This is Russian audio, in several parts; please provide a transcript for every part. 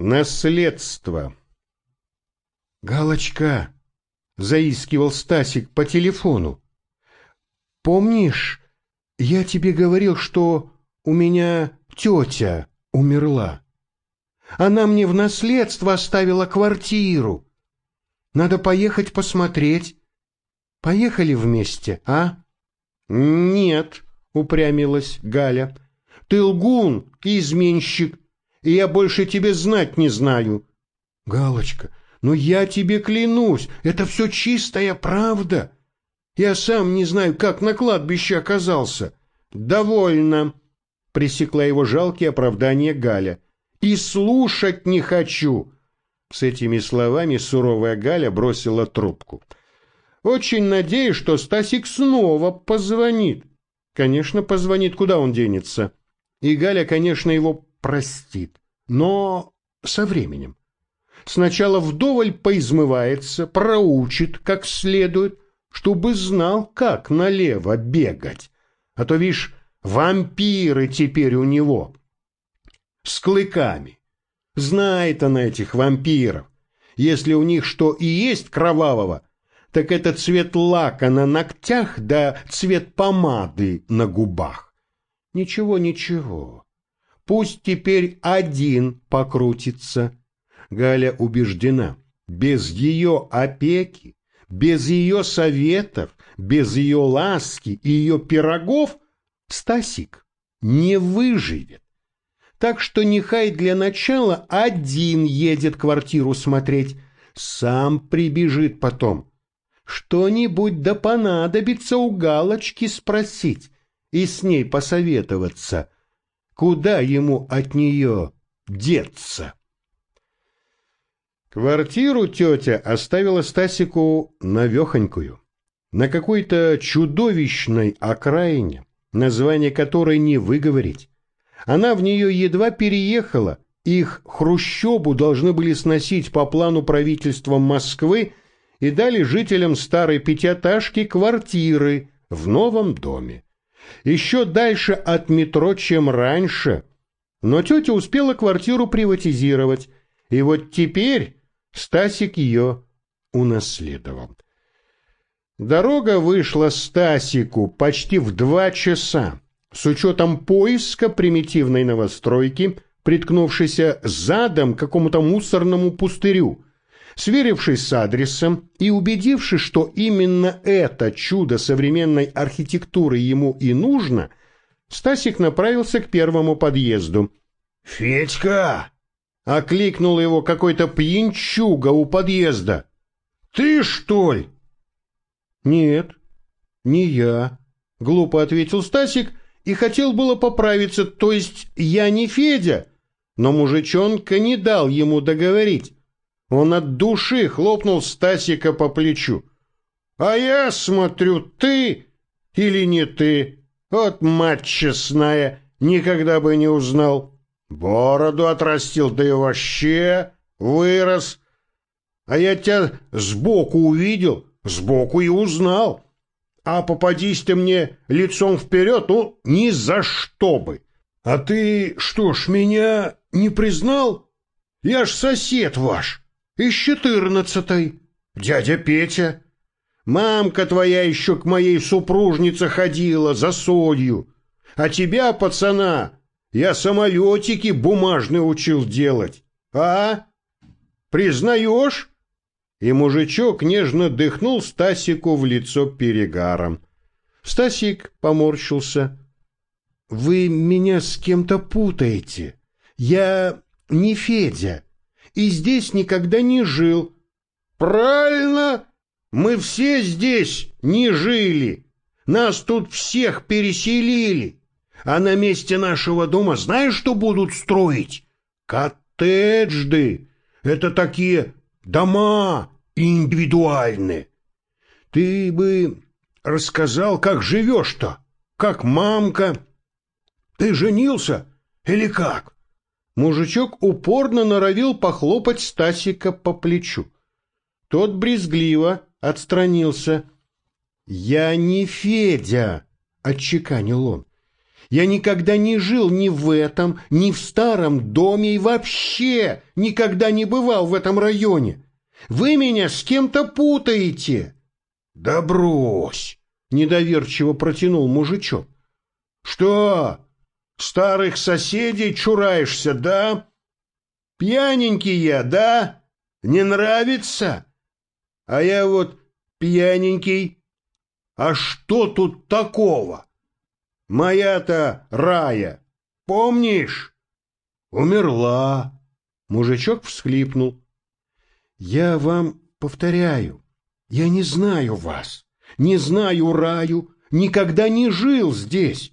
Наследство. Галочка, заискивал Стасик по телефону. Помнишь, я тебе говорил, что у меня тетя умерла. Она мне в наследство оставила квартиру. Надо поехать посмотреть. Поехали вместе, а? Нет, упрямилась Галя. Ты лгун и изменщик, и я больше тебе знать не знаю. Галочка, ну я тебе клянусь, это все чистая правда. Я сам не знаю, как на кладбище оказался. Довольно, пресекла его жалкие оправдания Галя. И слушать не хочу. С этими словами суровая Галя бросила трубку. Очень надеюсь, что Стасик снова позвонит. Конечно, позвонит, куда он денется. И Галя, конечно, его простит. Но со временем. Сначала вдоволь поизмывается, проучит как следует, чтобы знал, как налево бегать. А то, видишь, вампиры теперь у него. С клыками. Знает она этих вампиров. Если у них что и есть кровавого, так это цвет лака на ногтях да цвет помады на губах. Ничего, ничего. Пусть теперь один покрутится. Галя убеждена, без ее опеки, без ее советов, без ее ласки и ее пирогов Стасик не выживет. Так что нехай для начала один едет квартиру смотреть, сам прибежит потом. Что-нибудь да понадобится у Галочки спросить и с ней посоветоваться. Куда ему от нее деться? Квартиру тетя оставила Стасику навехонькую, на какой-то чудовищной окраине, название которой не выговорить. Она в нее едва переехала, их хрущобу должны были сносить по плану правительства Москвы и дали жителям старой пятиэтажки квартиры в новом доме. Еще дальше от метро, чем раньше. Но тетя успела квартиру приватизировать, и вот теперь Стасик ее унаследовал. Дорога вышла Стасику почти в два часа, с учетом поиска примитивной новостройки, приткнувшейся задом к какому-то мусорному пустырю. Сверившись с адресом и убедившись, что именно это чудо современной архитектуры ему и нужно, Стасик направился к первому подъезду. «Федька!» — окликнул его какой-то пьянчуга у подъезда. «Ты, что ли?» «Нет, не я», — глупо ответил Стасик и хотел было поправиться, то есть я не Федя, но мужичонка не дал ему договорить. Он от души хлопнул Стасика по плечу. «А я смотрю, ты или не ты? Вот мать честная, никогда бы не узнал. Бороду отрастил, да и вообще вырос. А я тебя сбоку увидел, сбоку и узнал. А попадись ты мне лицом вперед, ну, ни за что бы. А ты что ж, меня не признал? Я ж сосед ваш, из четырнадцатой, дядя Петя. Мамка твоя еще к моей супружнице ходила за солью. А тебя, пацана, я самолетики бумажные учил делать. А? Признаешь? И мужичок нежно дыхнул Стасику в лицо перегаром. Стасик поморщился. «Вы меня с кем-то путаете. Я не Федя, и здесь никогда не жил». «Правильно! Мы все здесь не жили. Нас тут всех переселили. А на месте нашего дома знаешь, что будут строить? Коттеджды. Это такие дома индивидуальны. Ты бы рассказал, как живешь-то, как мамка. Ты женился или как? Мужичок упорно норовил похлопать Стасика по плечу. Тот брезгливо отстранился. «Я не Федя», — отчеканил он. Я никогда не жил ни в этом, ни в старом доме и вообще никогда не бывал в этом районе. Вы меня с кем-то путаете. Да брось, недоверчиво протянул мужичок. Что, старых соседей чураешься, да? Пьяненький я, да? Не нравится? А я вот пьяненький. А что тут такого? Моя-то Рая, помнишь? Умерла. Мужичок всхлипнул. Я вам повторяю, я не знаю вас, не знаю Раю, никогда не жил здесь.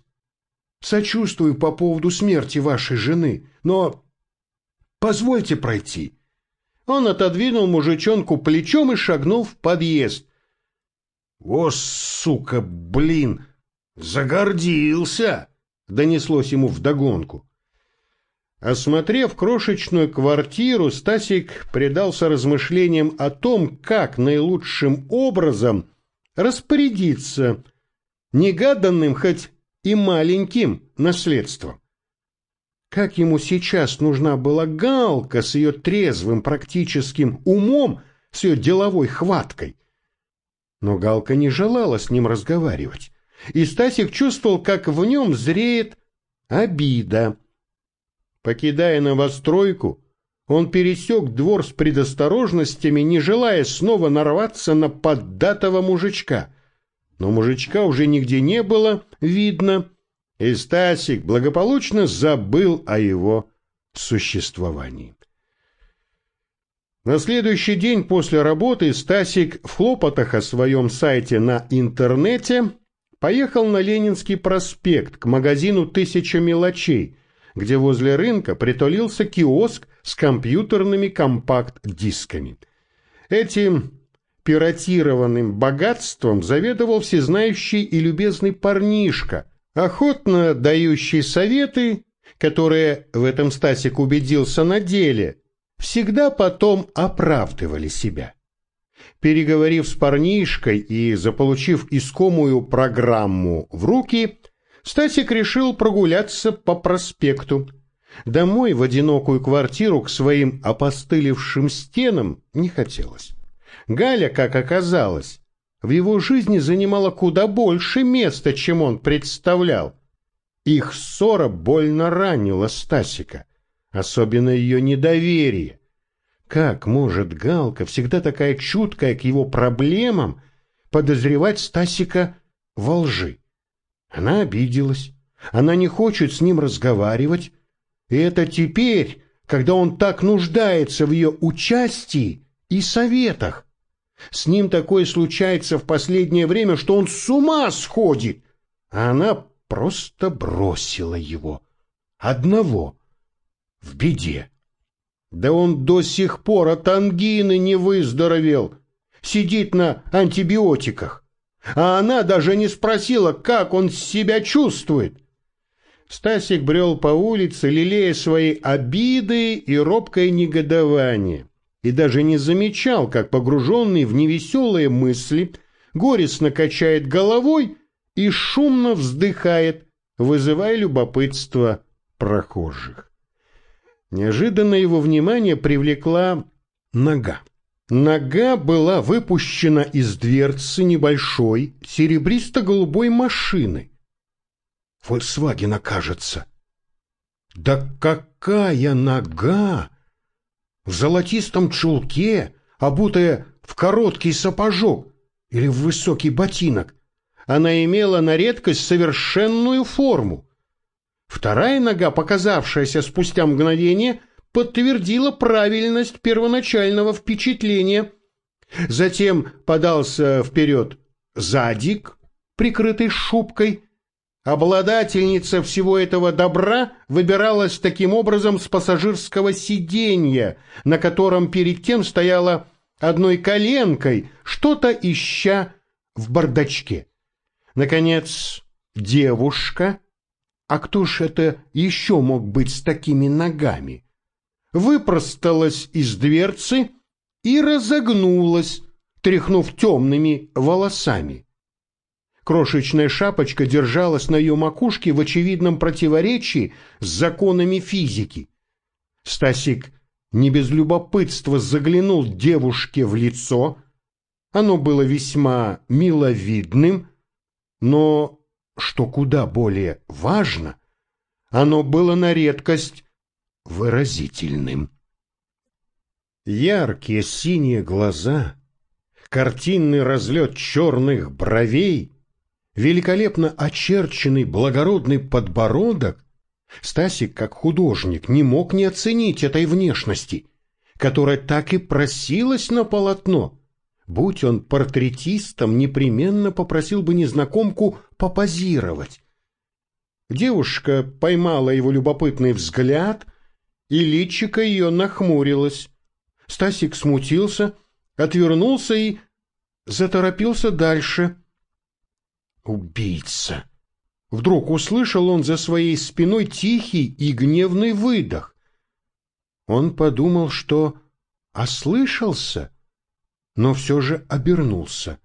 Сочувствую по поводу смерти вашей жены, но позвольте пройти. Он отодвинул мужичонку плечом и шагнул в подъезд. О, сука, блин! «Загордился!» — донеслось ему вдогонку. Осмотрев крошечную квартиру, Стасик предался размышлениям о том, как наилучшим образом распорядиться негаданным, хоть и маленьким, наследством. Как ему сейчас нужна была Галка с ее трезвым практическим умом, с ее деловой хваткой. Но Галка не желала с ним разговаривать и Стасик чувствовал, как в нем зреет обида. Покидая новостройку, он пересек двор с предосторожностями, не желая снова нарваться на поддатого мужичка. Но мужичка уже нигде не было видно, и Стасик благополучно забыл о его существовании. На следующий день после работы Стасик в хлопотах о своем сайте на интернете поехал на Ленинский проспект к магазину «Тысяча мелочей», где возле рынка притулился киоск с компьютерными компакт-дисками. Этим пиратированным богатством заведовал всезнающий и любезный парнишка, охотно дающий советы, которые, в этом Стасик убедился на деле, всегда потом оправдывали себя. Переговорив с парнишкой и заполучив искомую программу в руки, Стасик решил прогуляться по проспекту. Домой в одинокую квартиру к своим опостылевшим стенам не хотелось. Галя, как оказалось, в его жизни занимала куда больше места, чем он представлял. Их ссора больно ранила Стасика, особенно ее недоверие. Как может Галка, всегда такая чуткая к его проблемам, подозревать Стасика во лжи? Она обиделась. Она не хочет с ним разговаривать. И это теперь, когда он так нуждается в ее участии и советах. С ним такое случается в последнее время, что он с ума сходит. А она просто бросила его. Одного. В беде. Да он до сих пор от ангины не выздоровел. Сидит на антибиотиках. А она даже не спросила, как он себя чувствует. Стасик брел по улице, лелея свои обиды и робкое негодование, и даже не замечал, как погруженный в невеселые мысли, горестно качает головой и шумно вздыхает, вызывая любопытство прохожих. Неожиданно его внимание привлекла нога. Нога была выпущена из дверцы небольшой серебристо-голубой машины. Фольксвагена, кажется. Да какая нога! В золотистом чулке, обутая в короткий сапожок или в высокий ботинок. Она имела на редкость совершенную форму. Вторая нога, показавшаяся спустя мгновение, подтвердила правильность первоначального впечатления. Затем подался вперед задик, прикрытый шубкой. Обладательница всего этого добра выбиралась таким образом с пассажирского сиденья, на котором перед тем стояла одной коленкой, что-то ища в бардачке. Наконец, девушка а кто ж это еще мог быть с такими ногами? Выпросталась из дверцы и разогнулась, тряхнув темными волосами. Крошечная шапочка держалась на ее макушке в очевидном противоречии с законами физики. Стасик не без любопытства заглянул девушке в лицо. Оно было весьма миловидным, но, что куда более важно, оно было на редкость выразительным. Яркие синие глаза, картинный разлет черных бровей, великолепно очерченный благородный подбородок Стасик, как художник, не мог не оценить этой внешности, которая так и просилась на полотно. Будь он портретистом, непременно попросил бы незнакомку попозировать. Девушка поймала его любопытный взгляд, и личико ее нахмурилось. Стасик смутился, отвернулся и заторопился дальше. «Убийца!» Вдруг услышал он за своей спиной тихий и гневный выдох. Он подумал, что ослышался, но все же обернулся.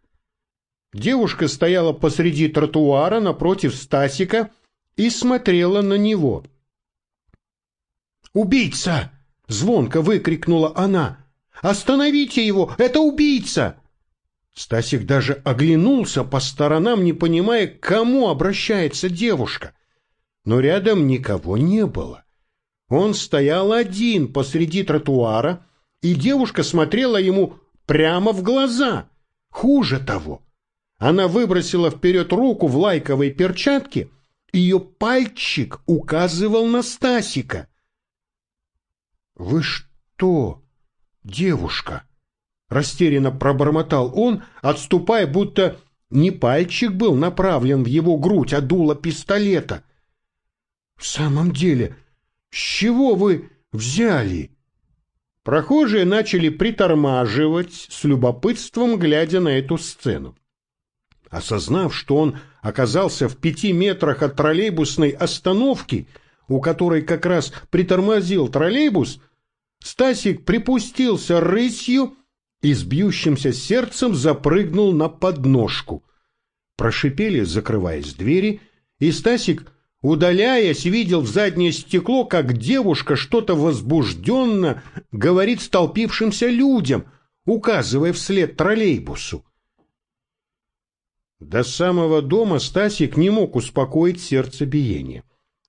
Девушка стояла посреди тротуара напротив Стасика и смотрела на него. «Убийца!» — звонко выкрикнула она. «Остановите его! Это убийца!» Стасик даже оглянулся по сторонам, не понимая, к кому обращается девушка. Но рядом никого не было. Он стоял один посреди тротуара, и девушка смотрела ему прямо в глаза. Хуже того, она выбросила вперед руку в лайковой перчатке, ее пальчик указывал на Стасика. «Вы что, девушка?» Растерянно пробормотал он, отступая, будто не пальчик был направлен в его грудь, а дуло пистолета. «В самом деле, с чего вы взяли?» Прохожие начали притормаживать, с любопытством глядя на эту сцену. Осознав, что он оказался в пяти метрах от троллейбусной остановки, у которой как раз притормозил троллейбус, Стасик припустился рысью и с бьющимся сердцем запрыгнул на подножку. Прошипели, закрываясь двери, и Стасик, удаляясь, видел в заднее стекло, как девушка что-то возбужденно говорит столпившимся людям, указывая вслед троллейбусу. До самого дома Стасик не мог успокоить сердцебиение.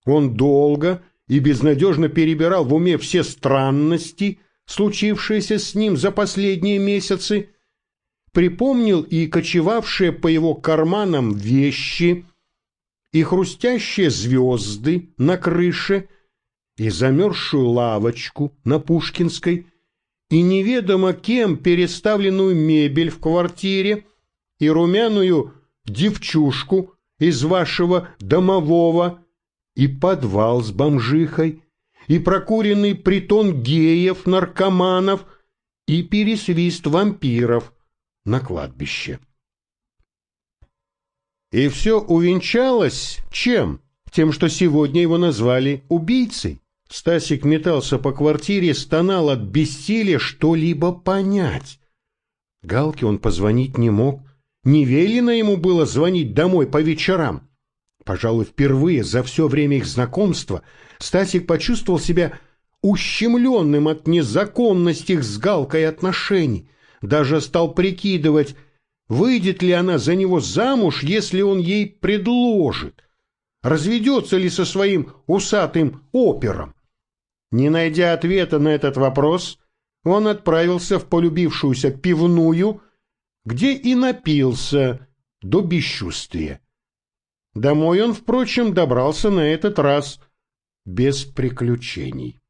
Он долго и безнадежно перебирал в уме все странности, случившееся с ним за последние месяцы, припомнил и кочевавшие по его карманам вещи, и хрустящие звезды на крыше, и замерзшую лавочку на Пушкинской, и неведомо кем переставленную мебель в квартире, и румяную девчушку из вашего домового, и подвал с бомжихой, и прокуренный притон геев, наркоманов и пересвист вампиров на кладбище. И все увенчалось чем? Тем, что сегодня его назвали убийцей. Стасик метался по квартире, стонал от бессилия что-либо понять. Галке он позвонить не мог. Не велено ему было звонить домой по вечерам. Пожалуй, впервые за все время их знакомства Стасик почувствовал себя ущемленным от незаконности их с Галкой отношений. Даже стал прикидывать, выйдет ли она за него замуж, если он ей предложит. Разведется ли со своим усатым опером? Не найдя ответа на этот вопрос, он отправился в полюбившуюся пивную, где и напился до бесчувствия. Домой он, впрочем, добрался на этот раз без приключений.